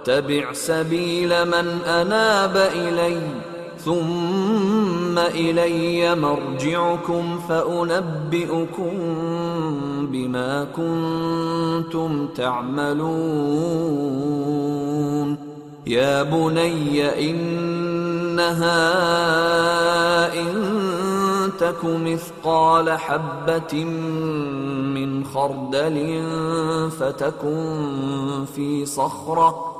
واتبع سبيل من أناب إلي ثم إلي مرجعكم فأنبئكم بما كنتم تعملون. يا بني إنها إن تك مثقال حبة من خردل فتكن في صخرة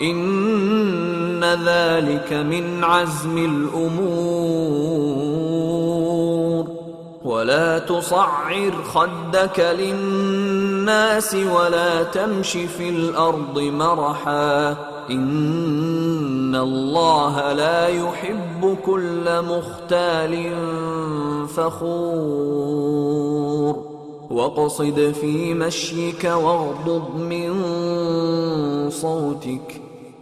إن ذلك من عزم الأمور. ولا تصعر خدك للناس ولا تمش في الأرض مرحا. إن الله لا يحب كل مختال فخور. واقصد في مشيك واغضض من صوتك.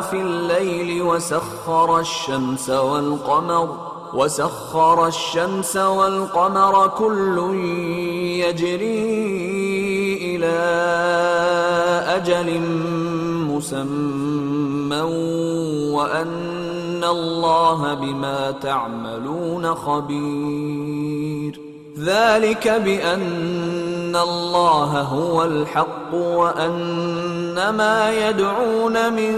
في الليل وسخر الشمس والقمر وسخر الشمس والقمر كل يجري إلى أجل مسمى وأن الله بما تعملون خبير. ذلك بأن الله هو الحق وأن ما يدعون من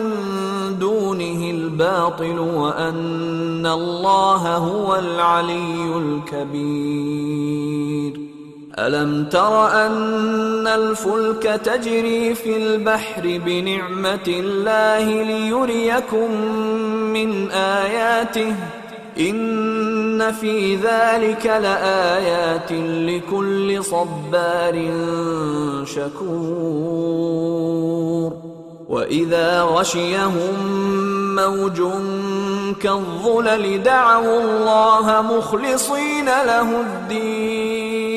دونه الباطل وأن الله هو العلي الكبير. ألم تر أن الفلك تجري في البحر بنعمة الله ليريكم من آياته؟ إن في ذلك لآيات لكل صبار شكور. واذا غشيهم موج كالظلل دعوا الله مخلصين له الدين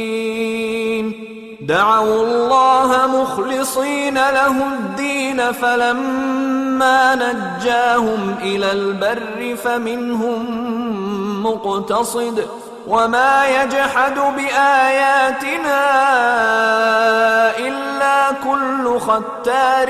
دعوا الله مخلصين له الدين فلما نجاهم إلى البر فمنهم مقتصد وما يجحد باياتنا الا كل ختار